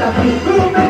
Hasta